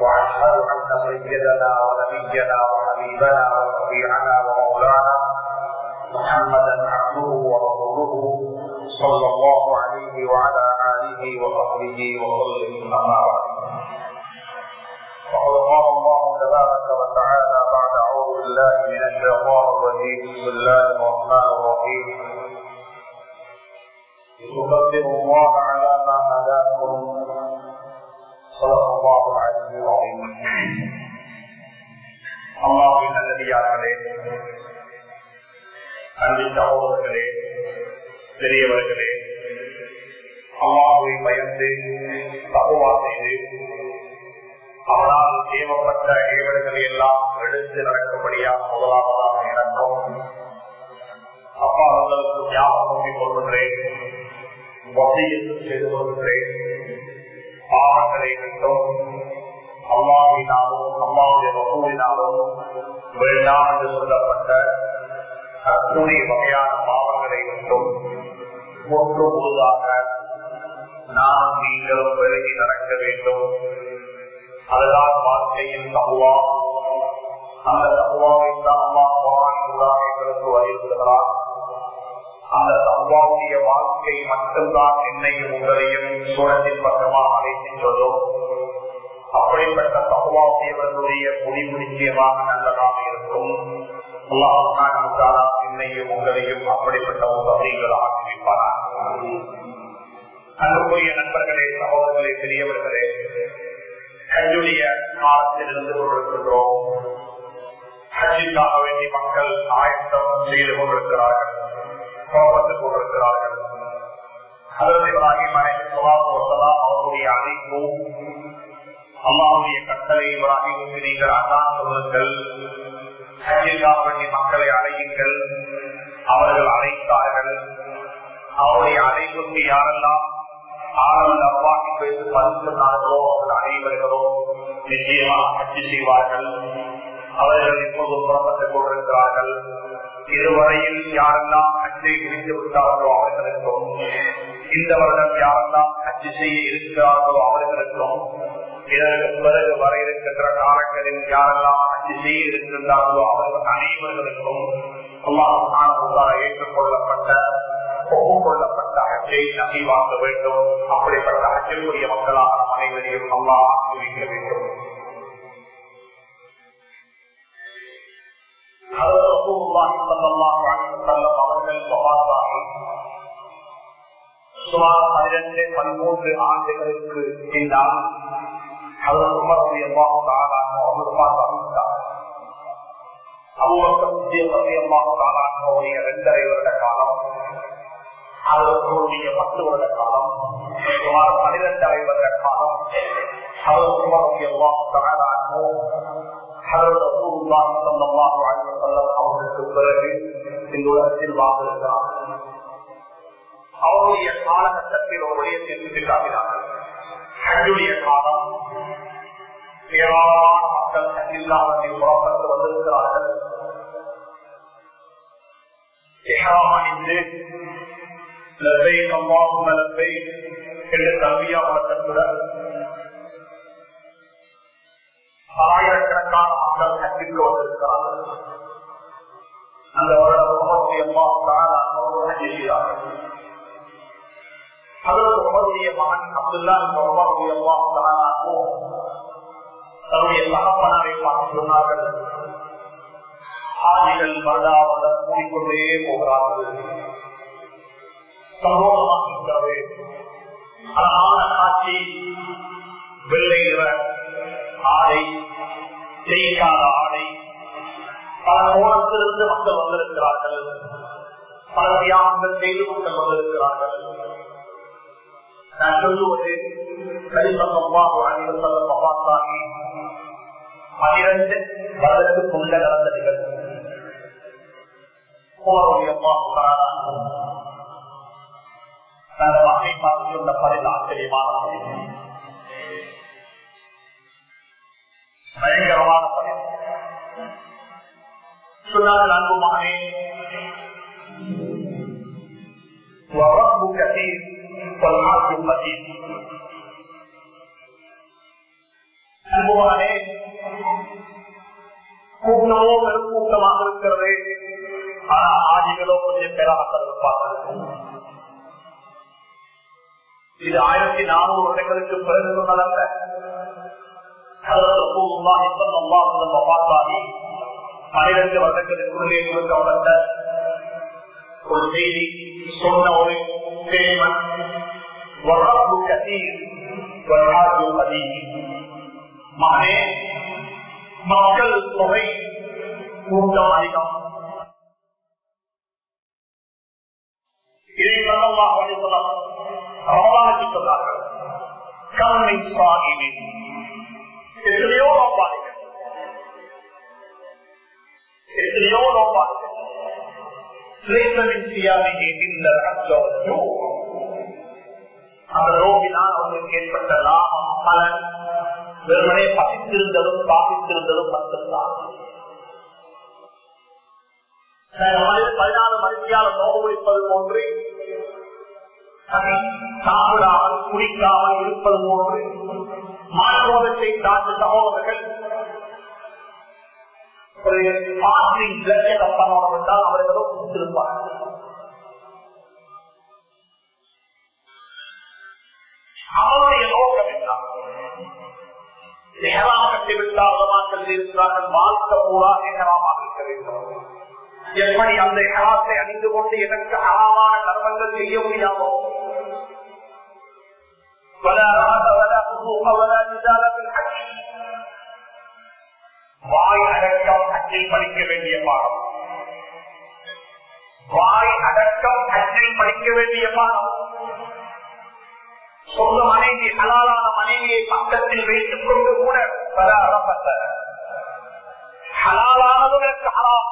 وأشهد أن سيدنا ونبينا وحبيبنا وشفيعنا ومولانا محمدا عبده ورسوله صلى الله عليه وعلى آله وصحبه وسلم أما بعد. وقد قال الله تبارك وتعالى بعد أعوذ بالله من الشيطان الرجيم. بسم الله الرحمن الرحيم. تكبر الله على ما هداكم அம்மாவின் நல்லடியார்களே அன்பின் சகோதரர்களே பெரியவர்களே அம்மாவை பயந்து தகுவா செய்து அவனால் தேவப்பட்ட ஏவல்களை எல்லாம் எடுத்து நடக்கும்படியாக முதலாவதாக இறக்கும் அப்பா அவர்களுக்கு ஞாபகம் கொள்கின்றேன் வசியத்து செய்து கொள்கின்றேன் பாவங்களை கண்டோம். அம்மாவினாலும் அம்மாவுடைய வசூலினாலும் வேண்டாம் என்று சொல்லப்பட்ட அத்துணை வகையான பாவங்களை கண்டோம். ஒன்று பொதுவாக நாம் நீங்களும் விலகி நடக்க வேண்டும். அதுதான் வாழ்க்கையின் தகுவா. அந்த தகுவாவை தான் அம்மா பவானிக்குள்ளாக எங்களுக்கு வலியுறுத்துகிறார் அந்த தகுவாவுடைய வாழ்க்கை மட்டும்தான் என்னையும் உங்களையும் சூழலின் பக்கமாக அழைக்கின்றதோ? அப்படிப்பட்ட தகுவாவுடையவர்களுடைய முடிவு நிச்சயமாக நல்லதாக இருக்கும். என்னையும் உங்களையும் அப்படிப்பட்ட உதவிகள் ஆக்கி அன்புக்குரிய நண்பர்களே சகோதரர்களே பெரியவர்களே ஹஜ்ஜுடைய காலத்தில் இருந்து கொண்டிருக்கின்றோம். ஹஜிக்காக வேண்டி மக்கள் ஆயத்தம் செய்து கொண்டிருக்கிறார்கள். கோபத்துக் கொண்டிருக்கிறார்கள் அதற்கு இப்ராஹிம் அவருடைய அழைப்பு அல்லாவுடைய கட்டளை இப்ராஹிமுக்கு நீங்கள் அதான் சொல்லுங்கள் மக்களை அழையுங்கள். அவர்கள் அழைத்தார்கள். அவருடைய அழைப்புக்கு யாரெல்லாம் ஆரம்ப அவ்வாக்கி பேசி பதினார்களோ அவர்கள் அனைவர்களும் நிச்சயமாக செய்வார்கள். அவர்கள் இப்போது புறப்பட்டுக் கொண்டிருக்கிறார்கள். இதுவரையில் யாரெல்லாம் அச்சை முடித்து விட்டார்களோ அவர்களுக்கும் இந்த வருடம் யாரெல்லாம் அச்சு செய்ய இருக்கிறார்களோ அவர்களுக்கும் இதற்கு பிறகு வர இருக்கின்ற காலங்களில் யாரெல்லாம் அச்சு செய்ய இருக்கின்றார்களோ அவர்கள் அனைவர்களுக்கும் ஏற்றுக்கொள்ளப்பட்ட ஒப்புக்கொள்ளப்பட்ட அச்சை நகைவாக்க வேண்டும். அப்படிப்பட்ட அச்சக்கூடிய மக்களாக அனைவரையும் அல்லா ஆக்கிவிக்க வேண்டும். அவர்கள் சுமார் பன்னிரண்டு பதிமூன்று ஆண்டுகளுக்கு பின்னால் அவர் உமருடைய அவங்களுடைய இரண்டரை வருட காலம் அவர்களுடைய பத்து வருட காலம் சுமார் பனிரெண்டரை வருட காலம் அவர் உமருடைய அவர்களுக்கு பிறகு இந்த உலகத்தில் வாழ்ந்திருக்கிறார். அவருடைய காலகட்டத்தில் ஒரு விடயத்தை சுட்டிக்காட்டினார்கள் ஹஜ்ஜுடைய காலம் ஏராளமான மக்கள் ஹஜ்ஜில்லாமல் புறப்பட்டு வந்திருக்கிறார்கள். அணிந்து என்று கல்வியா வழக்கத்துடன் ஆயிரக்கணக்கான மக்கள் ஹஜ்ஜிற்கு வந்திருக்கிறார்கள் அந்த வருடம் முகமது அம்மா ஹஜ்ஜி அதற்கு உமருடைய மகன் அப்துல்லா உமருடைய அம்மா தன்னுடைய தகப்பனாரை பார்த்து சொன்னார்கள் ஆதிகள் வருடாவத கூடிக்கொண்டே போகிறார்கள். சந்தோஷமாக இருக்கிறது அழகான காட்சி வெள்ளை நிற ஆடை செய்யாத ஆடை. பல கோணத்திலிருந்து மக்கள் வந்திருக்கிறார்கள். பல தியாகங்கள் செய்து மக்கள் வந்திருக்கிறார்கள். நான் சொல்லுவது பனிரெண்டு வருடத்துக்குள்ள நடந்த நிகழ்வு. பார்த்து ஆச்சரியமான பயங்கரமான பயம். சொன்னார்கள் அன்பு மகனே அன்புமானே கூட்டமோ பெரும் கூட்டமாக இருக்கிறது. ஆனா ஆதிகளோ கொஞ்சம் பேராக்கள் இருப்பார்கள் இது ஆயிரத்தி நானூறு வருடங்களுக்கு பிறகு சொன்னதல்ல. பனிரெண்டு வருடங்களுக்குள்ளே கொடுக்கப்பட்ட ஒரு செய்தி சொன்ன ஒரு தேவன் மகனே மக்கள் தொகை கூட்டம் அதிகம். இதை சொல்லலாம் சொன்னார்கள். கருணை சுவாமி எத்தனையோ நோம்பாளிகள் எத்தனையோ நோம்பாளிகள் அந்த அவங்களுக்கு ஏற்பட்ட லாபம் பலன். வெறுமனே பசித்திருந்ததும் பாதித்திருந்ததும் மட்டும்தான் பதினாலு மணிக்கால நோவு முடிப்பது போன்று சாப்பிடாமல் குடிக்காமல் இருப்பது போன்று மாற்றோதத்தை சார்ந்த சகோதரர்கள் ஒரு பாசிங் தப்பானவர்கள் அவர்களும் கொடுத்திருப்பார்கள் அவருடைய நோக்கம் என்ன? நேரம் கட்டிவிட்டால் இருக்கிறார்கள் வாழ்க்கை பூரா நேரமாக இருக்க வேண்டும். எப்படி அந்த ஹராத்தை அணிந்து கொண்டு எனக்கு அறமான கர்மங்கள் செய்ய முடியாமோ ولا راب ولا فسوق ولا جدال في الحج. வாய் அடக்கம் அச்சில் படிக்க வேண்டிய பாடம் வாய் அடக்கம் அச்சில் படிக்க வேண்டிய பாடம் சொந்த மனைவி ஹலாலான மனைவியை பக்கத்தில் வைத்துக் கொண்டு கூட பல அறப்பட்ட ஹலாலானதும் எனக்கு ஹலாம்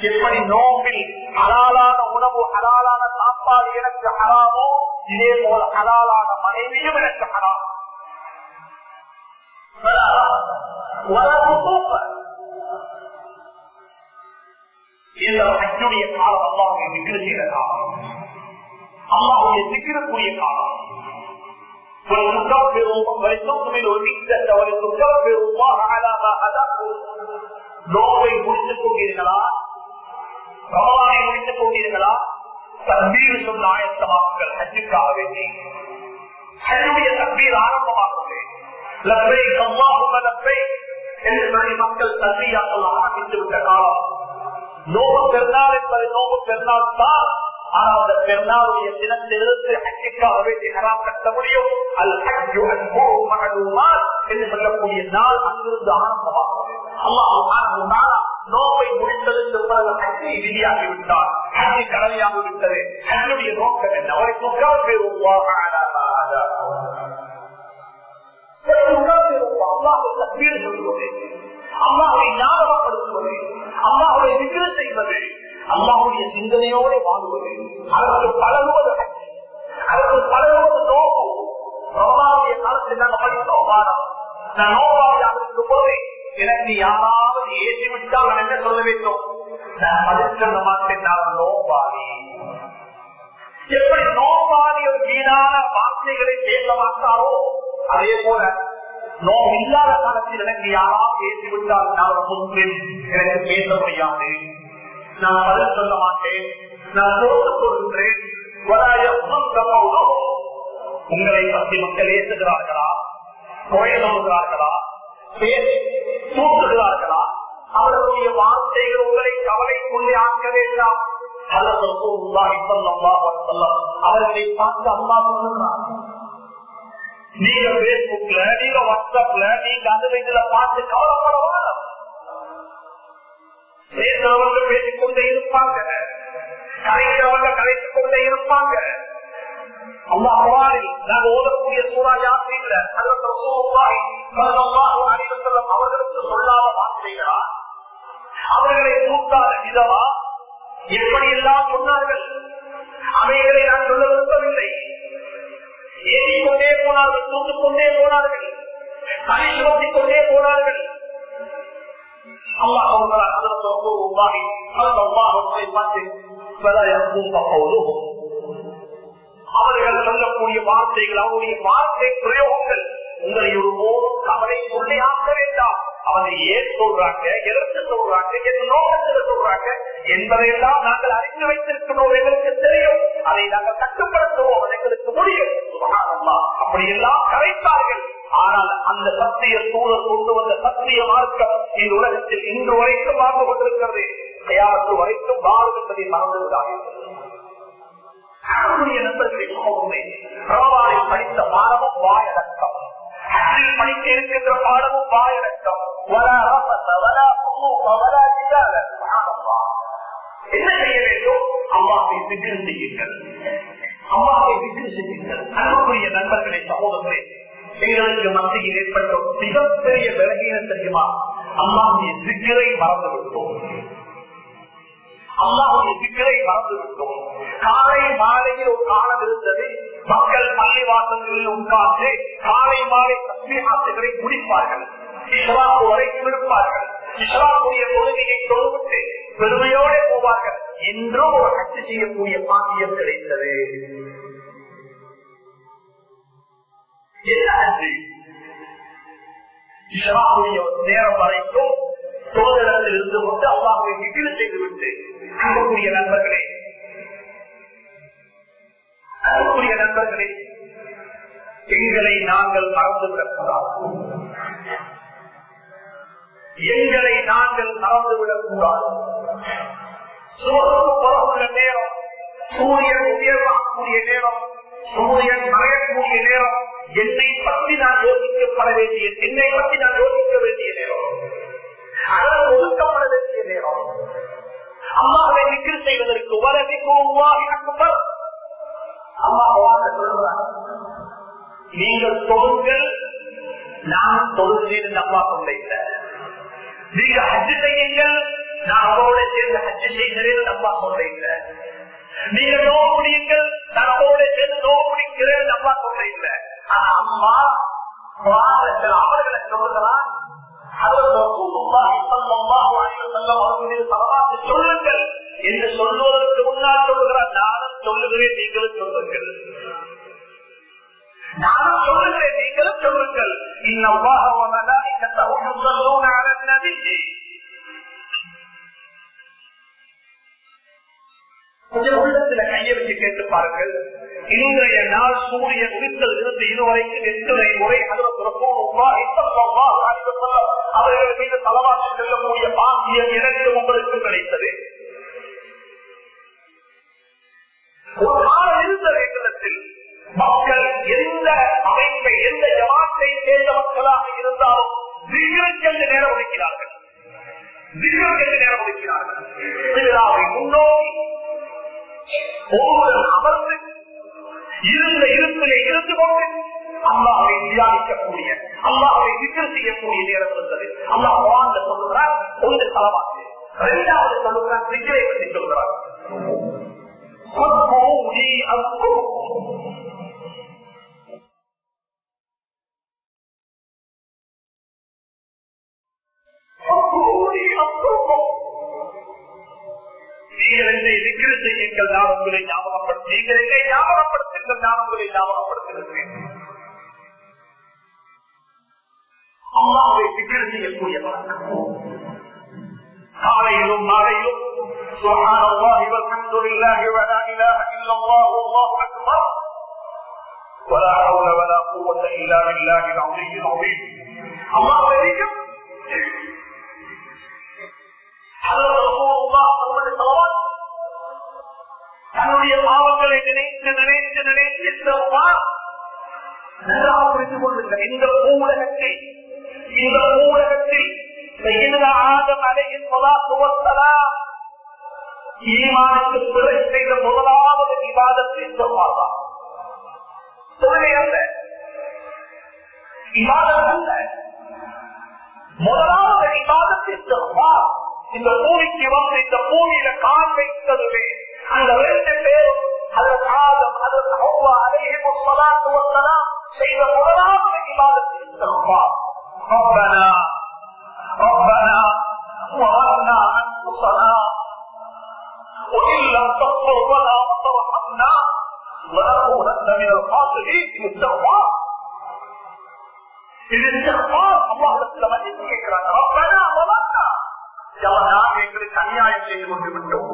எப்படி நோம்பில் ஹலாலான உணவு ஹலாலான சாப்பாடு எனக்கு ஹராமோ இதே போல ஹலாலான மனைவியும் எனக்கு ஹராம் இந்த ஹஜ்ஜுடைய காலம் அல்லாவுடைய திக்கிற செய்த காலம் அல்லாவுடைய திக்கிறக்கூடிய காலம் நோவை முடித்துக் கொண்டீர்களா ரமலானை முடித்துக் கொண்டீர்களா தண்ணீர் சொன்ன ஆயத்தமாக்குங்கள் ஹஜ்ஜுக்காக வேண்டி ஹஜ்ஜுடைய தண்ணீர் ஆரம்பமாகிறது லப்பை கம்மாகும் லப்பை என்று சொல்லி மக்கள் தண்ணீராக்கள் ஆரம்பித்து விட்ட காலம் நோவு பெருநாள் என்பது நோவு பெருநாள் தான் ஆனால் அந்த பெருநாளுடைய தினத்திலிருந்து ஹஜ்ஜுக்காக வேண்டி ஹராம் கட்ட முடியும் அல் ஹஜ்ஜு அன்போம் மகளுமான் என்று சொல்லக்கூடிய நாள் அங்கிருந்து ஆரம்பமாகிறது அல்லாஹ் நோக்கை முடித்ததற்கு பிறகு ஹஜ்ஜை விதியாகி விட்டார் ஹஜ்ஜை கடமையாகி விட்டது. ஹஜ்ஜுடைய நோக்கம் என்ன? அவரை துக்கால் பெறுவாக சொல்லுவது. அம்மாவை ஞாபகப்படுத்துவது. அம்மாவுடைய விக்கிர செய்வது. அம்மாவுடைய சிந்தனையோட வாங்குவது அதற்கு பழகுவது ஹஜ் அதற்கு பழகுவது நோக்கம் காலத்தில் நாங்கள் படித்தோம் நான் நோவாளியாக இருக்கும் போதே எனக்கு யாராவது ஏற்றி விட்டால் நான் என்ன சொல்ல வேண்டும்? நான் பதில் மாட்டேன் நான் நோபாளி எப்படி நோபாளி ஒரு வீணான வார்த்தைகளை பேச மாட்டாரோ? அதே போல நோம் இல்லாத காலத்தில் எனக்கு யாராவது ஏற்றி நான் ஒரு முஸ்லிம். எனக்கு பேச முடியாது. நான் பதில் சொல்ல மாட்டேன். நான் தோற்றுக் கொள்கின்றேன் உங்களை பற்றி மக்கள் ஏற்றுகிறார்களா? குறை தூக்குகிறார்களா அவர்களுடைய வார்த்தைகள் உங்களை கவலைக்குள்ளே ஆக்க வேண்டாம். அவர்களை பார்த்து அம்மா சொல்லுகிறார். நீங்க பேஸ்புக்ல நீங்க வாட்ஸ்அப்ல நீங்க அந்த இதுல பார்த்து கவலைப்படவா பேசுறவங்க பேசிக்கொண்டே இருப்பாங்க. கலைக்கிறவங்க கலைத்துக் கொண்டே இருப்பாங்க. அம்மா அவாரி நாங்க ஓதக்கூடிய சூறா யாத்திரையில அவர்களுக்கு சொல்லாத வார்த்தைகளா? அவர்களை கூட்டாத விதமா எப்படி எல்லாம் சொன்னார்கள்? அவைகளை நான் சொல்ல விரும்பவில்லை ஏறிக்கொண்டே போனார்கள் தூக்கிக் கொண்டே போனார்கள். தனி சுமத்திக் கொண்டே போனார்கள் அல்லாஹ் அவர்கள் சொல்லக்கூடிய வார்த்தைகள் அவருடைய வார்த்தை பிரயோகங்கள். உங்களை ஒரு போதும் கவலை உள்ளே வேண்டாம். அவனை ஏன் சொல்றாங்க? எதற்கு சொல்றாங்க? என் நோக்கத்தில் சொல்றாங்க? என்பதையெல்லாம் நாங்கள் அறிந்து வைத்திருக்கிறோம். எங்களுக்கு தெரியும். அதை நாங்கள் கட்டுப்படுத்துவோம். எங்களுக்கு முடியும். அப்படி எல்லாம் கரைத்தார்கள். ஆனால் அந்த சத்திய சூழல் கொண்டு வந்த சத்திய மார்க்கம் இந்த உலகத்தில் இன்று வரைக்கும் வாழ்ந்து கொண்டிருக்கிறது. தயாரித்து வரைக்கும் வாழும் என்பதை மறந்துவிடார்கள் நண்பர்களை படித்த பாடமும் வாயடக்கம். படிக்க இருக்கின்ற பாடமும் வாயடக்கம். என்ன செய்ய வேண்டும்? அம்மாவை விக்கிர செய்யுங்கள். அம்மாவை விக்கிர செய்யுங்கள். அன்புக்குரிய நண்பர்களை சகோதரர்களே எங்களுக்கு மத்தியில் ஏற்பட்ட மிகப்பெரிய விலகீன தெரியுமா? அம்மாவுடைய சிக்கலை மறந்து விட்டோம் அம்மாவுடைய சிக்கலை மறந்து விட்டோம் காலை மாலையில் ஒரு காலம் இருந்தது. மக்கள் பள்ளிவாசல்களில் உட்கார்ந்து காலை மாலை தஸ்மீகாத்துகளை குடிப்பார்கள் இஸ்லாப்பு வரைக்கும் இருப்பார்கள் இஸ்லாமுடைய தொழுகையை தொழுவிட்டு பெருமையோடு போவார்கள். என்றும் ஒரு கட்சி செய்யக்கூடிய பாக்கியம் கிடைத்தது. இஸ்லாமுடைய நேரம் வரைக்கும் தொழிலிடத்தில் இருந்து கொண்டு அல்லாஹை நிகழ் செய்துவிட்டு அன்புக்குரிய நண்பர்களே அதற்குரிய நண்பர்களே எங்களை நாங்கள் மறந்துவிடக் விடக்கூடாது எங்களை நாங்கள் மறந்துவிடக் கூடாது சோருக்கு நேரம் சூரியன் உயர்வாகக்கூடிய நேரம் சூரியன் மறையக்கூடிய நேரம் என்னை பற்றி நான் யோசிக்கப்பட வேண்டிய என்னை பற்றி நான் யோசிக்க வேண்டிய நேரம். அதற்கு ஒதுக்கப்பட வேண்டிய நேரம். அம்மாவை விக்கிரி செய்வதற்கு வலதிக்கும் அக்பர் அம்மா சொல்றார் நீங்கள் தொழுங்கள் நான் தொழுகிறேன் அம்மா கொண்ட நீங்க ஹஜ்ஜு செய்யுங்கள் நான் அவரோட சேர்ந்து ஹஜ்ஜு செய்கிறேன் அம்மா சொல்றீங்க நீங்க நோவு முடியுங்கள் நான் அவரோட சேர்ந்து நோவு முடிக்கிறேன் அம்மா சொல்றீங்க ஆனா அம்மா அவர்களை சொல்லுகிறான் சொல்லுங்கள். என்று சொல்லுவதற்கு முன்னால் சொல்லுகிறார் நானும் சொல்லுகிறேன் நீங்களும் சொல்லுங்கள். நானும் சொல்லுகிறேன் நீங்களும் சொல்லுங்கள். கொஞ்சம் உள்ளத்துல கையை வச்சு கேட்டு பாருங்கள். இன்றைய நாள் சூரியன் உதித்தல் இருந்து இதுவரைக்கும் எத்தனை முறை அவர்கள் மீது தலவாசி செல்லக்கூடிய பாக்கியம் எனக்கு உங்களுக்கு கிடைத்தது. ஒரு காலம் இருந்த வேண்டத்தில் மக்கள் எந்த அமைப்பை எந்த ஜமாத்தை சேர்ந்த மக்களாக இருந்தாலும் திகழ்ச்சென்று நேரம் ஒதுக்கிறார்கள் திகழ்ச்சென்று நேரம் ஒதுக்கிறார்கள் திருவிழாவை முன்னோக்கி ஒவ்வொரு அமர்ந்து இருந்த இருப்பிலே இருந்து கொண்டு அல்லாவை தியானிக்கக்கூடிய அல்லாவை விக்கல் செய்யக்கூடிய நேரம் இருந்தது அல்லா வாழ்ந்த சொல்லுகிறார் ஒன்று தலவாக்கு இரண்டாவது சொல்லுகிறார் திக்கரை பற்றி சொல்கிறார் நீங்கள் என்னை விக்கிர செய்யுங்கள் நான் உங்களை ஞாபகப்படுத்த நீங்கள் என்னை ஞாபகப்படுத்துங்கள் நான் உங்களை ஞாபகப்படுத்துகிறேன் அம்மாவை விக்கிர செய்யக்கூடிய காலையிலும் மாலையிலும் سبحان الله والحمد لله ولا اله الا الله والله اكبر ولا حول ولا قوه الا بالله العظيم العظيم الله عليكم தன்னுடைய பாவங்களை நினைத்து நினைத்து நினைத்து நன்றாக புரிந்து கொள்ளுங்கள் இந்த பூலகத்தில் இந்த பூலகத்தில் ஆதம் அலையின் சொலாத்துவத்தலாம் ஈமானுக்கு பிழை செய்த முதலாவது விவாதத்தை சொல்வார்கள் தொழிலை அல்ல விவாதம் அல்ல முதலாவது விவாதத்தை சொல்வார் இந்த பூமிக்கு வந்து இந்த பூமியில கால் வைத்ததுமே அந்த ரெண்டு பேரும் அதற்கு ஆதம் அதற்கு ஹவ்வா அலைஹிம் ஸலாத்து வஸ்ஸலாம் செய்த முதலாவது இபாதத் இஸ்திக்பார் ربنا ربنا من الخاسرين الاستغفار الاستغفار الله لما கேட்கிறாங்க ربنا ظلمنا நாங்கள் எங்களுக்கு அநியாயம் செய்து கொண்டு விட்டோம்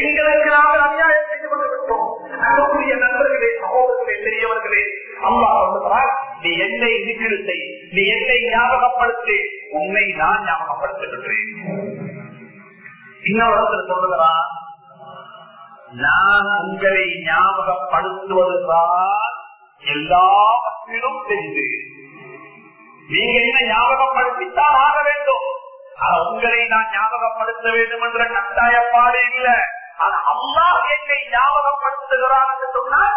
எங்களுக்கு நாங்கள் அநியாயம் செய்து கொண்டு விட்டோம் அன்புக்குரிய நண்பர்களே சகோதரர்களே பெரியவர்களே அம்மா சொல்லுகிறார் நீ என்னை விதிடு செய் நீ என்னை ஞாபகப்படுத்து உன்னை நான் ஞாபகப்படுத்துகின்றேன் இன்னொரு சொல்லுகிறான் நான் உங்களை ஞாபகப்படுத்துவதுதான் எல்லாவற்றிலும் தெரிந்து நீங்க என்ன ஞாபகப்படுத்தித்தான் ஆக வேண்டும். ஆனா உங்களை நான் ஞாபகப்படுத்த வேண்டும் என்ற கட்டாயப்பாடு இல்ல. ஆனா அம்மா என்னை ஞாபகப்படுத்துகிறான் என்று சொன்னால்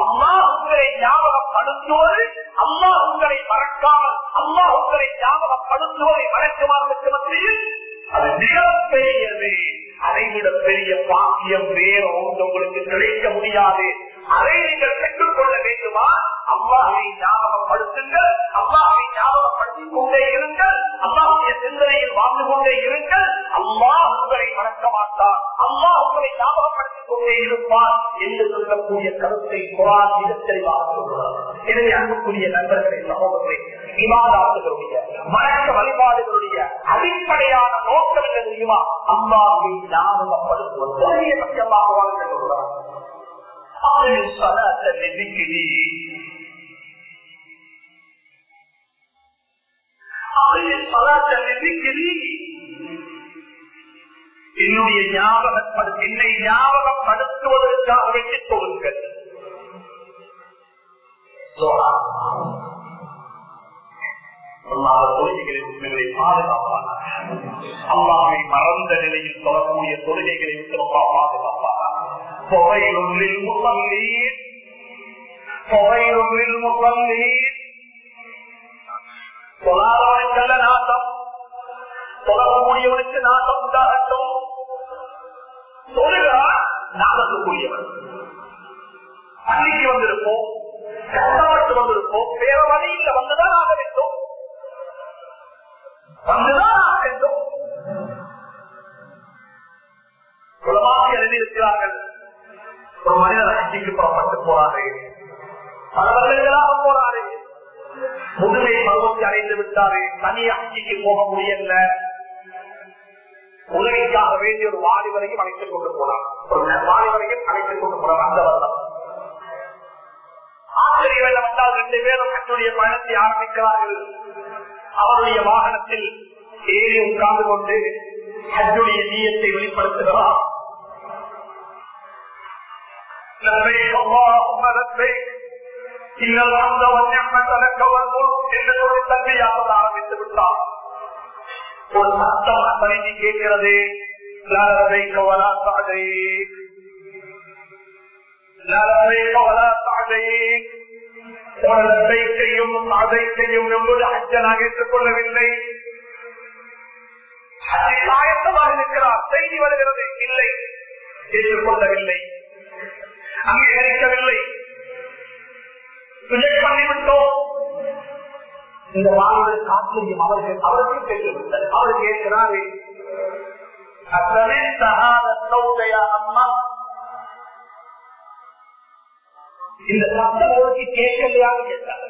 அம்மா உங்களை ஞாபகப்படுத்துவது அம்மா உங்களை மறக்காமல் அம்மா உங்களை ஞாபகப்படுத்துவதை மறக்குமாறுக்கு மத்தியில் அது மிகப்பெரியது. அதைவிட பெரிய பாக்கியம் வேற ஒன்று உங்களுக்கு கிடைக்க முடியாது. அதை நீங்கள் பெற்றுக் கொள்ள வேண்டுமா? அம்மாவை ஞாபகப்படுத்துங்கள். அம்மாவை ஞாபகப்படுத்திக் கொண்டே இருங்கள். அம்மாவுடைய சிந்தனையில் வாழ்ந்து கொண்டே இருங்கள். அம்மா உங்களை மறக்க மாட்டார் அம்மா உங்களை ஞாபகப்படுத்திக் கொண்டே இருப்பார் என்று சொல்லக்கூடிய கருத்தை குரான் மிக தெளிவாக சொல்கிறார். எனவே அன்புக்குரிய நண்பர்களை சமூகத்தை விவாதாத்துகளுடைய வணக்க வழிபாடுகளுடைய அடிப்படையான நோக்கம் என்ன தெரியுமா? அம்மாவை ஞாபகப்படுத்துவது. பட்சமாக வாழ்ந்து சொல்கிறார் என்னுடைய ஞாபகப்படு என்னை ஞாபகப்படுத்துவதற்காக வேண்டி சொல்லுங்கள் தொழுகைகளை பாதுகாப்பான அல்லாவை மறந்த நிலையில் தொடரக்கூடிய தொழுகைகளை விட்டு ரொம்ப பாதுகாப்பான புகையிலுள்ளில் முசல்லீர் புகையிலுள்ளில் முசல்லீர் சொல்லாதவனுக்கல்ல நாசம். தொடரக்கூடியவனுக்கு நாசம் உண்டாகட்டும். சொல்லுகிறார் நாசத்துக்குரியவன் பள்ளிக்கு வந்திருப்போம். கஷ்டப்பட்டு வந்திருப்போம். வேற வழியில் வந்துதான் ஆக வேண்டும். வந்துதான் ஆக வேண்டும். குலமாக எழுதியிருக்கிறார்கள். ஒரு மனிதர் அச்சிக்கு புறப்பட்டு போறாரு. பல வருடங்களாக போறாரு. முதுமை பருவத்தை அடைந்து விட்டாரு. தனி அச்சிக்கு போக முடியல. உதவிக்காக வேண்டிய ஒரு வாலிபரையும் அழைத்துக் கொண்டு போனார். ஒரு வாலிபரையும் அழைத்துக் கொண்டு போறான் அந்த வருடம். ஆசிரியர் என்னவென்றால் ரெண்டு பேரும் கட்டுடைய பயணத்தை ஆரம்பிக்கிறார்கள். அவருடைய வாகனத்தில் ஏறி உட்கார்ந்து கொண்டு தன்னுடைய நீயத்தை வெளிப்படுத்துகிறார். لبيك اللهم لبيك إن الحمد والنعمة لك والملك என்று சொல்லி தன்மையாக ஆரம்பித்து விட்டார் ஒரு சத்தம் அசைந்து கேட்கிறது لبيك ولا سعديك لبيك ولا سعديك லபைக்கையும் சாதைக்கையும் நம்முடைய அச்சனாக ஏற்றுக்கொள்ளவில்லை ஆயத்தமாக இருக்கிறார் செய்தி வருகிறது இல்லை ஏற்றுக்கொள்ளவில்லை அங்கீகரிக்கவில்லை. பண்ணிவிட்டோம் இந்த வாழ்வு காத்திரியம் அவர்கள் அவர்கள் கேட்டுவிட்டது அவர் கேட்கிறாரு அம்மா? இந்த சத்தம் ஒழுங்கி கேட்கலையான்னு கேட்டார்.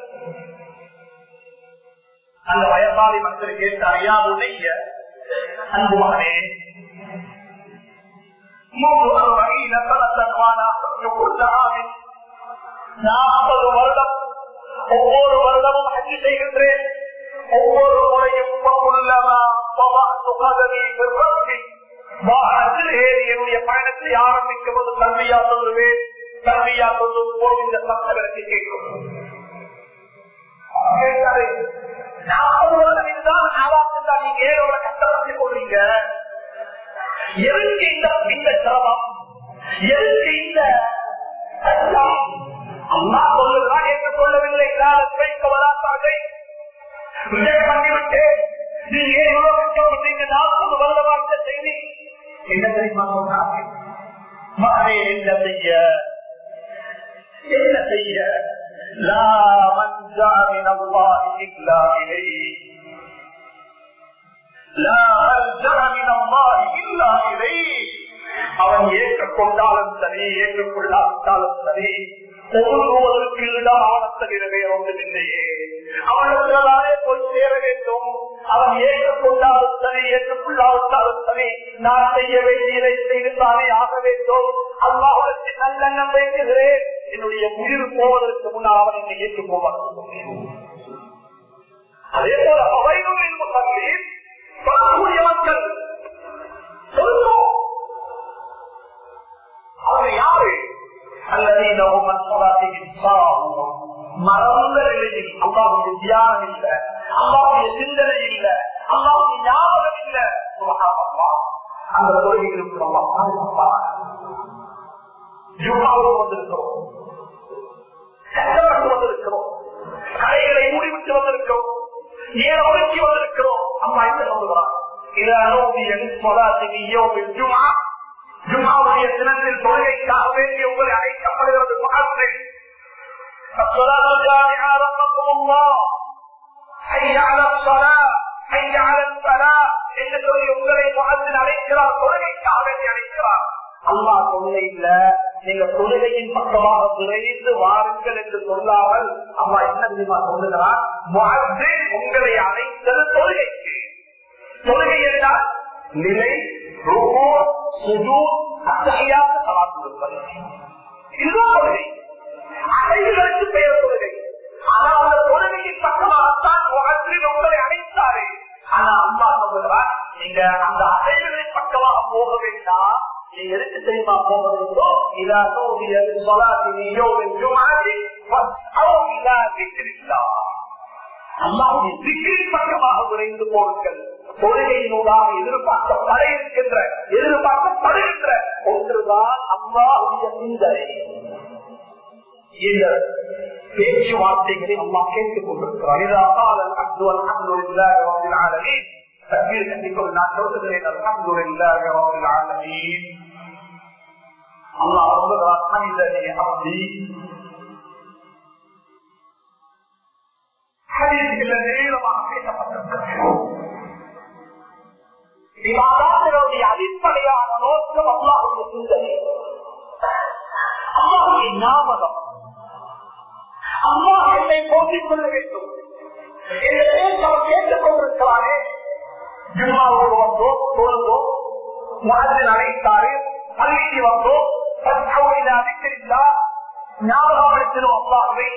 அந்த வயசாளி மக்கள் கேட்ட ஐயா உடைய அன்பு மகனே நாற்பது வருடம் ஒவ்வொரு வருடமும் அஞ்சு செய்கின்றேன். ஒவ்வொரு முறையும் என்னுடைய பயணத்தை ஆரம்பிக்கும் போது கல்வியா சொல்லுவேன். கல்வியா சொல்லும் போது இந்த சத்தம் கேட்கும். நாற்பது வருடம் இதுதான் நீங்க ஏழோட கஷ்டப்பட்டு கொள்றீங்க. எதற்கு இந்த இந்த சிரமம் எதுக்கு இந்த அம்மா சொல்லுகிறான் ஏற்றுக்கொள்ளவில்லை காலத்தை வராத்தார்கள் ரிஜெக்ட் பண்ணிவிட்டேன். நீங்க ஏன் இவ்வளவு கஷ்டப்பட்டீங்க நாற்பது வருட வாழ்க்கை செய்தி என்ன தெரியுமா சொன்னார்கள் மகனே என்ன செய்ய? என்ன செய்ய? لا من جاء من الله إلا إليه அவன் ஏற்றுக்கொண்டாலும் சரி ஏற்றுக்கொள்ளாவிட்டாலும் சரி தவிர போய் சேர வேண்டும். அவன் ஏற்றுக்கொண்டாலும் சரி ஏற்றுக்கொள்ளாவிட்டாலும் சரி நான் செய்ய வேண்டியதை செய்துதானே ஆக வேண்டும். அல்லாஹுக்கு நல்லெண்ணம் வைக்கிறேன் என்னுடைய உயிர் போவதற்கு முன்னால் அவன் என்னை ஏற்றுக்கொள்வார் அதே போல அவைகளின் முகத்தில் மக்கள் சொல்லுவோம் அவங்க யாரு? அல்லது மறந்த நிலையில் அல்லாவுடைய தியானம் இல்ல. அல்லாவுடைய சிந்தனை இல்ல. அல்லாவுடைய ஞாபகம் இல்ல. அந்த தொழில்களுக்கு அம்மா வந்திருக்கிறோம். கஷ்டப்பட்டு வந்திருக்கிறோம். கடைகளை மூடிவிட்டு வந்திருக்கிறோம். ஏழோடிக்கு வந்திருக்கிறோம் அம்மா என்ன சொல்லுவார்? ஜுமாவுடைய தினத்தில் தொழிலைக்காக வேண்டிய உங்களை அழைக்கப்படுகிறது மகாத்தை என்று சொல்லி உங்களை மகத்தில் அழைக்கிறார் தொழிலைக்காக வேண்டி அழைக்கிறார். அம்மா தொழிலை நீங்க தொழுகையின் பக்கமாக விரைந்து வாருங்கள் என்று சொல்லாமல் அம்மா என்ன தெரியுமா சொல்லுகிறார் உங்களை அழைத்தது தொழுகைக்கு தொழுகை என்றால் நிலை ரூபோ சுஜூ அத்தகையாக சவால் இதுதான் தொழுகை. பெயர் தொழுகை. ஆனா அந்த தொழுகையின் பக்கமாகத்தான் உங்களை அழைத்தாரு. ஆனா அம்மா சொல்லுகிறார் நீங்க அந்த அடைவுகளின் பக்கமாக போக வேண்டாம். நீ எதுக்கு தெரியுமா போக வேண்டும் இதாக சொலாத்தினியோ என்று மாதிரி அல்லாவுடைய திக்கிரின் பக்கமாக விரைந்து போடுங்கள். தொழுகையினூடாக எதிர்பார்க்கப்பட இருக்கின்ற எதிர்பார்க்கப்படுகின்ற ஒன்றுதான் அம்மாவுடைய சிந்தனை. இந்த பேச்சுவார்த்தைகளை அம்மா கேட்டுக் கொண்டிருக்கிறார் தண்ணீர் கண்டிக்கொள் நான் சொல்லுகிறேன் அல்ஹம்துலில்லாஹி ரப்பில் ஆலமீன். அல்லாஹ் சொல்லுகிறார் மனிதனே அப்தி அடிப்படையான நோக்கம் அல்லாஹுடைய சிந்தனை அல்லாஹுடைய ஞாபகம் என்னை கொள்ள வேண்டும். இந்த பேச்சு கேட்டுக் கொண்டிருக்கிறானே. ஜும்மாவோடு வந்தோம் தொழுந்தோம் மனதில் அழைத்தாரு பள்ளிக்கு வந்தோம். அதிகரித்தா ஞாபகப்படுத்தினோம் அல்லாஹுவை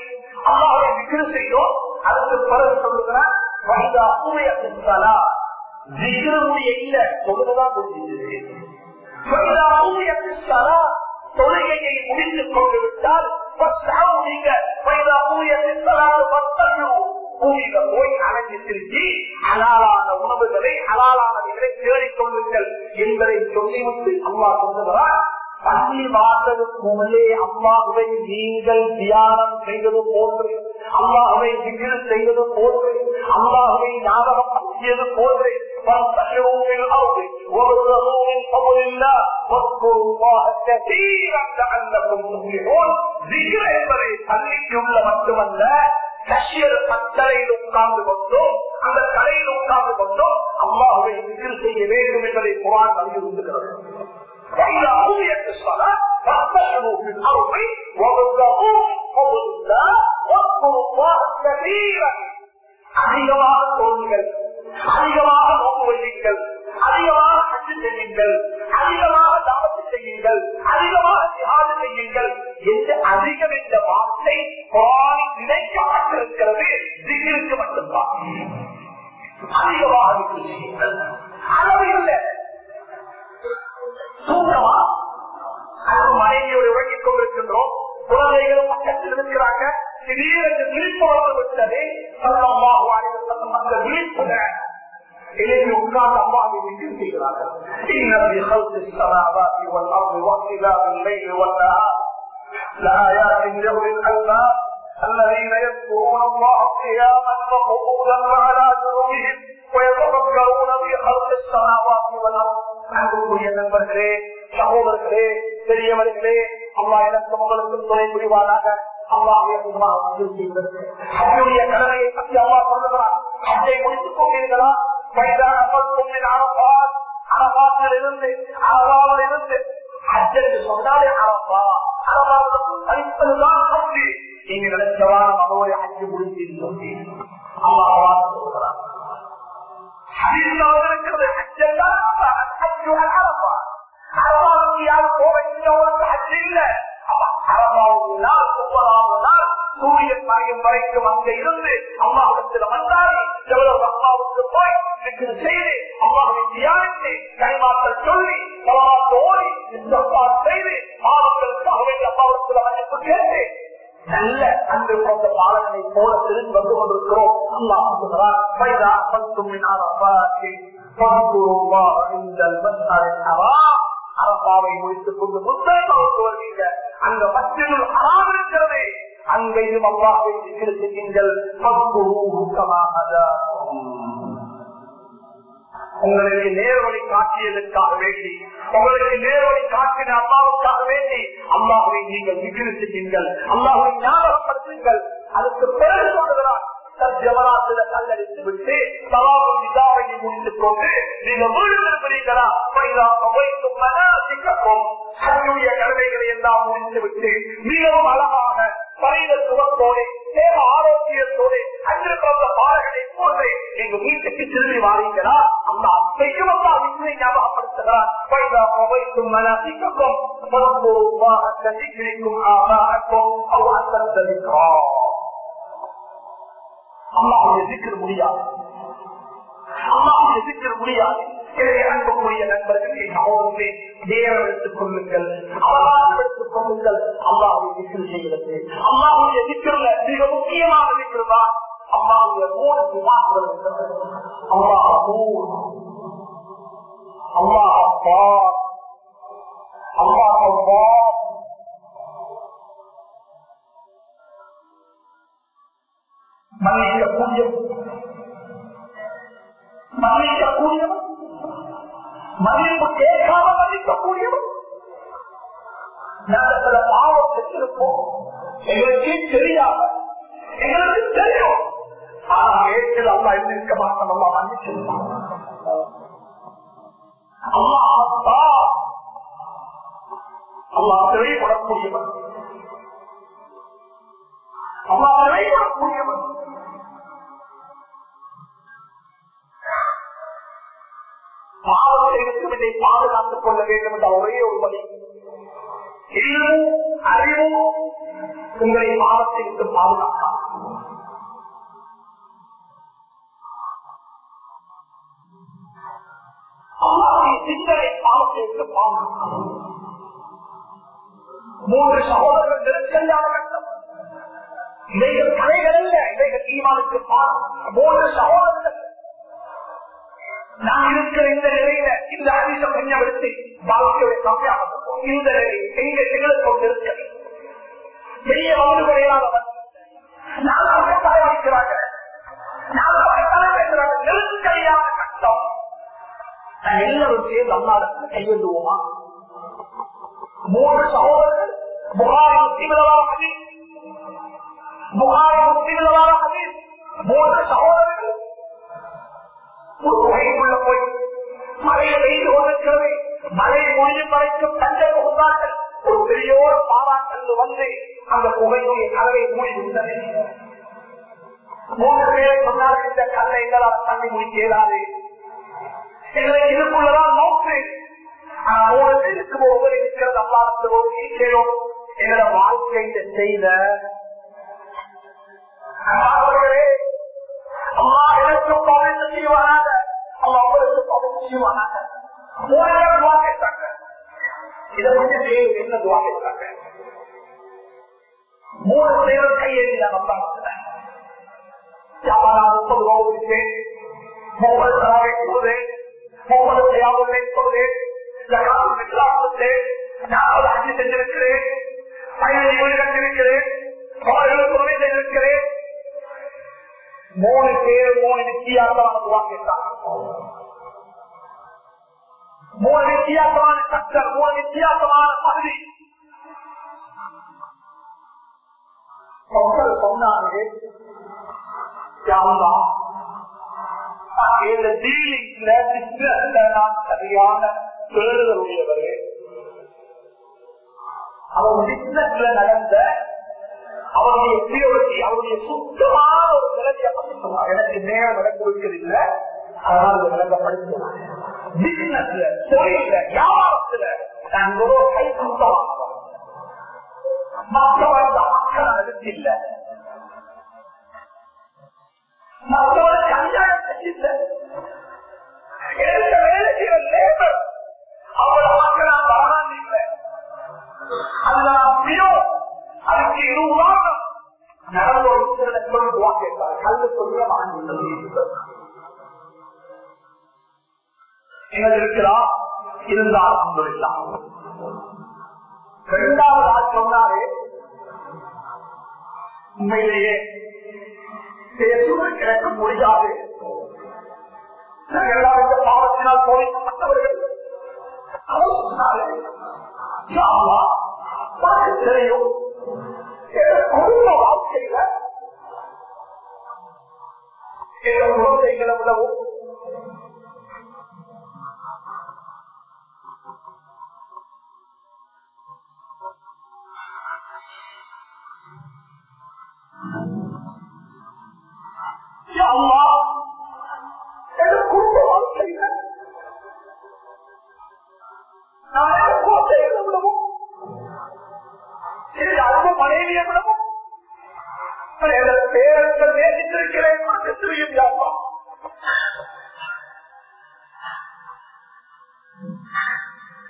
விக்கிரு செய்தோம். அதுக்கு பிறகு சொல்லுகிறேன் இல்ல தொழுதுதான் தொழுகையை முடிந்து கொண்டு விட்டால் பூமியில போய் அலைஞ்சு திருச்சி அலாலான உணவுகளை அலாலானவைகளை தேடிக் கொள்ளுங்கள் என்பதை சொல்லிவிட்டு அம்மா சொல்லுகிறார் பள்ளி வாசலுக்கு உள்ளே அம்மாவை நீங்கள் தியானம் செய்தது போன்று அம்மாவை திகிர் செய்தது போன்று அம்மாவை ஞாபகம் பற்றியது போன்று என்பதை பள்ளிக்குள்ள மட்டுமல்ல கஷியர் பத்தரையில் உட்கார்ந்து கொண்டோம் அந்த கலையில் உட்கார்ந்து கொண்டோம் அம்மாவை திகிர் செய்ய வேண்டும் என்பதை குரான் வலியுறுத்துகிறது وإذا قضيت الصلاة فاستشهدوا في الأرض وابتغوا من فضل الله واذكروا الله كثيرا அதிகமாக தோல்விகள் அதிகமாக நோக்கு வையுங்கள் அதிகமாக அச்சு செய்யுங்கள் அதிகமாக தாமத்து செய்யுங்கள் அதிகமாக தியாகு செய்யுங்கள் என்று அதிகம் என்ற வார்த்தை பாடி நினைக்கப்பட்டிருக்கிறது திகிருக்கு மட்டும்தான் அதிகமாக திக்ர் செய்யுங்கள் அளவு இல்லை தூக்கமா அது மனைவியோடு உறங்கிக் கொண்டிருக்கின்றோம் குழந்தைகளும் பக்கத்தில் இருக்கிறாங்க திடீரென்று விழிப்பு வந்து விட்டது அந்த விழிப்புல எழுதி உட்கார்ந்து அம்மாவை விட்டு செய்கிறார்கள் இன்னும் خلق السماوات والارض واختلاف الليل والنهار لآيات لأولي الألباب الذين يذكرون الله قياما وقعودا وعلى جنوبهم ويتفكرون في خلق السماوات والارض அன்புக்குரிய நண்பர்களே சகோதரர்களே பெரியவர்களே அம்மா எனக்கும் உங்களுக்கு துணை புரிவாராக அல்லாஹுடைய கடமையை பற்றி அம்மா சொல்லுகிறார். அதை முடித்துக் கொண்டீர்களா? வயதான அரபாத்தில் இருந்து இருந்து அஜென்று சொன்னாலே அரபா அரபாவுக்கு தனிப்பதுதான் சொல்லி நீங்க நினைச்சவான அவருடைய அஞ்சு முடிச்சு சொல்லி அம்மா சொல்கிறார் இருக்கிறது அஜெல்லாம் அரபா அரபாவுக்கு யாரும் போக இன்னொரு அஜு நாள் சூரியன் மறையும் வரைக்கும் அங்க இருந்து அம்மாவிடத்தில் வந்தாரி எவ்வளவு அம்மாவுக்கு போய் எனக்கு செய்து அம்மாவின் தியானித்து கைமாற்றல் சொல்லி பலமாற்று ஓடி செய்து மாணவர்களுக்காக வேண்டிய அம்மாவிடத்தில் மன்னிப்பு கேட்டு அல்ல அன்று போன்ற பாலனை போல திரும்பி வந்து கொண்டிருக்கிறோம். அல்லா சொல்லுகிறார் பத்துமினார் அப்பாசி அரபாவை முடித்துக் கொண்டு முத்தேமாவுக்கு வருவீங்க அங்க மஸ்ஜிதுல் ஹராம் இருக்கிறது. அங்கேயும் அல்லாஹை சிக்கல் உங்களுக்கு நேர்வழி காட்டியதற்காக வேண்டி உங்களுக்கு நேர்வழி காட்டின அல்லாவுக்காக வேண்டி அல்லாஹுவை நீங்கள் சிக்கில் செய்யுங்கள் அல்லாஹுவை ஞாபகப்படுத்துங்கள் அதுக்கு பிறகு சொல்லுகிறார் ஜவராத்துல கல்லடித்து விட்டு சவாபம் விதாவை முடித்துக் கொண்டு நீங்க வீடு திரும்புறீங்களா தன்னுடைய கடமைகளை எல்லாம் முடித்து விட்டு மிகவும் அழகாக பரித சுகத்தோடு தேவ ஆரோக்கியத்தோடு அன்று பிறந்த பாடகளை போன்றே எங்க வீட்டுக்கு திரும்பி வாரீங்களா? அந்த அத்தையும் அப்பா வீட்டை ஞாபகப்படுத்துகிறார். பைதா வைக்கும் மனசிக்கும் கசிக்கும் ஆகாக்கும் அவசரிக்கிறோம் அம்மாவுடைய சிக்கல் முடியாது. அம்மாவுடைய சிக்கல் முடியாது. அன்புக்குரிய நண்பர்களே சகோதரர்களே நேரம் எடுத்துக் கொள்ளுங்கள். அவகாசம் எடுத்துக் அம்மாவுடைய சிக்கல் செய்கிறது. அம்மாவுடைய சிக்கல்ல மிக முக்கியமான சிக்கல் அம்மாவுடைய மூணு சுமாக்கள் அம்மா அம்மா அப்பா அம்மா அப்பா மன்னிக்கக்கூடியவன் மன்னிக்கக்கூடியவன் மன்னிப்பு கேட்காம மன்னிக்கக்கூடியவன் நாங்கள் சில பாவம் செஞ்சிருப்போம். எங்களுக்கு தெரியாத. எங்களுக்கு தெரியும். ஆனா ஏற்றில் அல்லா இருக்க மாட்டோம் அல்லா மன்னிச்சிருப்பாங்க அம்மா அப்பா. அம்மா திரைப்படக்கூடியவன் அம்மா திரைப்படக்கூடியவன் பாவத்தை விட்டு பாதுகாத்துக் கொள்ள வேண்டும் என்ற ஒரே ஒரு வழி. அறிவும் அறிவும் உங்களை பாவத்தை விட்டு பாதுகாக்கலாம் சிந்தனை பாவத்தை விட்டு பாதுகாக்கலாம் மூன்று சகோதரர்கள் நெருக்கடியான கட்டம் இவைகள் கலைகள் அல்ல இவைகள் தீமானுக்கு மூன்று சகோதரர்கள் நான் இருக்கிற இந்த நிலையில இந்த அதிசம் கொஞ்சம் எடுத்து வாழ்க்கையை கம்மியாக இந்த நிலை எங்க திகழ் கொண்டிருக்க பெரிய வந்து குறையாதவன் நாளாக தலைவலிக்கிறார்கள் நாளாக தலைவலிக்கிறார்கள் நெருக்கடியான கட்டம். நான் எல்லாரும் சேர்ந்து அம்மாவுக்கு கைவிடுவோமா மூன்று சகோதரர்கள். புகாரி புகாரி மூன்று சகோதரர்கள். ஒரு குகைக்குள்ள போய் மலையை வைத்து கொண்டிருக்கிறது மலையை மொழி மறைக்கும் தஞ்சை கொடுத்தார்கள் ஒரு பெரியோர் பாராட்டல் வந்து அந்த குகையுடைய கதவை மூடிவிட்டது மூன்று பேரை சொன்னார்கள் இந்த கல்லை எங்களால் தண்ணி முடிக்க இயலாது எங்களுக்கு இதுக்குள்ளதான் நோக்கு. மூணு பேருக்கு ஒவ்வொரு இருக்கிறது அல்லாத ஒரு இருக்கிறோம் எங்களோட வாழ்க்கையில செய்த. அவர்களே அம்மா எனக்கு பவித்து செய்வானாக அவன் அவளுக்கு பவித்து செய்வானாக மூணு துவா கேட்டாங்க இதை வந்து தேவை என்ன துவா கேட்டாங்க மூணு பேரும் கையெழுதி நான் வந்தாங்க முப்பது ரூபா கொடுத்தேன் முப்பது தராவை கொடுத்தேன் முப்பது செய்யாமல் கொடுத்தேன் கொடுத்தேன் நான் அஞ்சு செஞ்சிருக்கிறேன் பதினஞ்சு வீடு கட்டிருக்கிறேன் அவர்களுக்கு உதவி செய்திருக்கிறேன் மூணு பேர் மூணு வித்தியாசமான துவா கேட்டாங்க மூணு வித்தியாசமான சட்டம் மூணு வித்தியாசமான பகுதி மக்கள் சொன்னாங்க சரியான தேடுதல் உடையவரு அவன் நடந்த அவருடைய பிரியோரிட்டி அவருடைய சுத்தமான ஒரு நிலையை பற்றி சொன்னார் எனக்கு நேரம் நடக்கிறதில்லை அதனால் இந்த நிலைமை படிக்கிறார் பிசினஸ்ல தொழில வியாபாரத்துல நான் ஒரு கை சுத்தமானவர் மற்றவன் மக்கள் அடுத்து இல்ல மற்றவன் கல்யாணம் செஞ்சில்ல. எடுத்த வேலை செய்யற லேபர் அவரோட மக்கள் நான் அதுக்கு இரு உதாரணம். நடந்த ஒரு இன்சிடென்ட் துவா கேட்டார் கல்வி சொல்ல வாங்கி எங்கள் இருக்கிறா? இருந்தால் அன்புலாம் இரண்டாவது ஆள் சொன்னாரே உண்மையிலேயே பேசுவது எனக்கு முடியாது நாங்கள் இந்த பாவத்தினால் சோதிக்கப்பட்டவர்கள் அவர் சொன்னாரே தெரியும். குடும்ப வாழ்க்கையில என் குழந்தைகளை பேரங்கள் நேசித்திருக்கிறேன் உனக்கு யாப்பா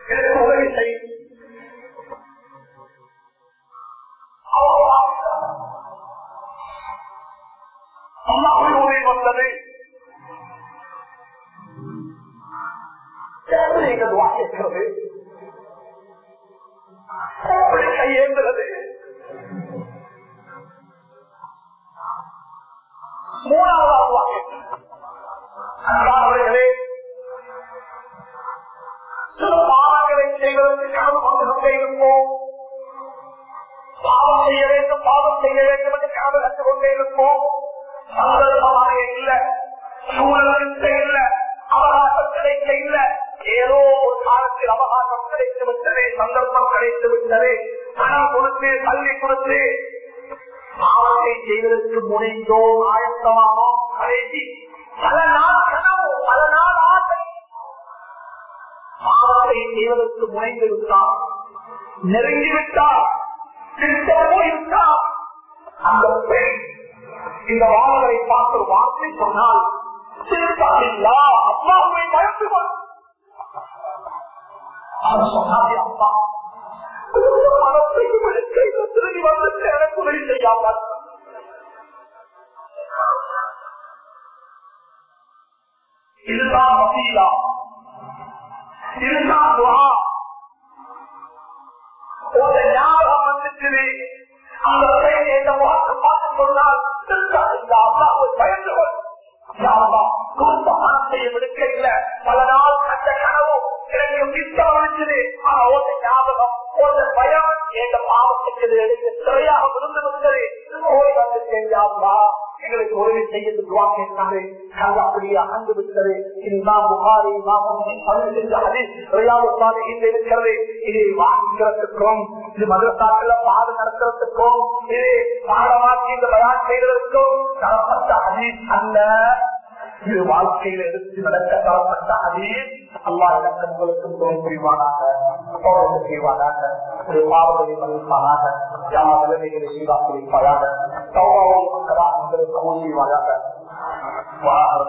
எனக்கு உதவி செய். அம்மாவின் உதவி வந்தது. வாசிக்கிறது கையேந்திரது மூணாவது வாக்கியம் அன்பானவர்களே சில பாவங்களை செய்வதற்கு கனவு கொண்டு கொண்டே இருப்போம் பாவம் செய்ய வேண்டும் பாவம் செய்ய வேண்டும் என்று கனவு கண்டு கொண்டே இருப்போம் சந்தர்ப்பமாக இல்ல சூழலுக்கு இல்ல அவகாசம் கிடைக்க இல்லை. ஏதோ ஒரு காலத்தில் அவகாசம் கிடைத்து விட்டதே சந்தர்ப்பம் கிடைத்து விட்டதே பணம் கொடுத்து கல்வி கொடுத்து பாவத்தை செய்வதற்கு முனைந்தோம் ஆயத்தமானோம் கடைசி. பல நாள் கனவு பல நாள் ஆசை. பாவத்தை செய்வதற்கு முனைந்து விட்டார். நெருங்கி விட்டார். திட்டம் போய்விட்டார். அந்த பெண் இந்த வாழலை பார்த்து ஒரு வார்த்தை சொன்னால் திருத்தாதில்லா அப்பாவை பயந்துவார் அவர் சொன்னாரே அப்பா மனத்தையும் எடுத்து திரும்பி வந்து எனக்கு உதவி செய்யாமல் இதுதான் வசீலா இதுதான் துவா ஒரு ஞாபகம் வந்துச்சு அந்த பெண் எந்த முகத்தை பார்த்து சொன்னால் பயந்தவர் பல நாள் கண்ட கனவு எனக்கு ஆனா ஒரு ஞாபகம் ஒரு பயம் எங்க பாவத்துக்கு எடுத்து சிறையாக விழுந்து விடுகிறது ஓடி வந்து செஞ்சாமா எங்களுக்கு உதவி செய்யறது துவா கேட்டாரு அது அப்படியே விட்டது. இதுதான் புகாரி இருக்கிறது. இதை வாங்கிக்கிறதுக்கும் இது பாடு நடத்துறதுக்கும் இது பாடமாக்கி இந்த பயான் செய்வதற்கும் தரப்பட்ட அல்ல. இது வாழ்க்கையில எடுத்து நடக்க தரப்பட்ட அதே அல்லா எனக்கு உங்களுக்கும் தோல் புரிவானாக தோழர்கள் செய்வானாக ஒரு பாவங்களை மதிப்பானாக யார் நிலைமைகளை சீராக்குவிப்பாயாக தௌராவை மக்களாக உங்களுக்கு ஊசிவாயாக வாகன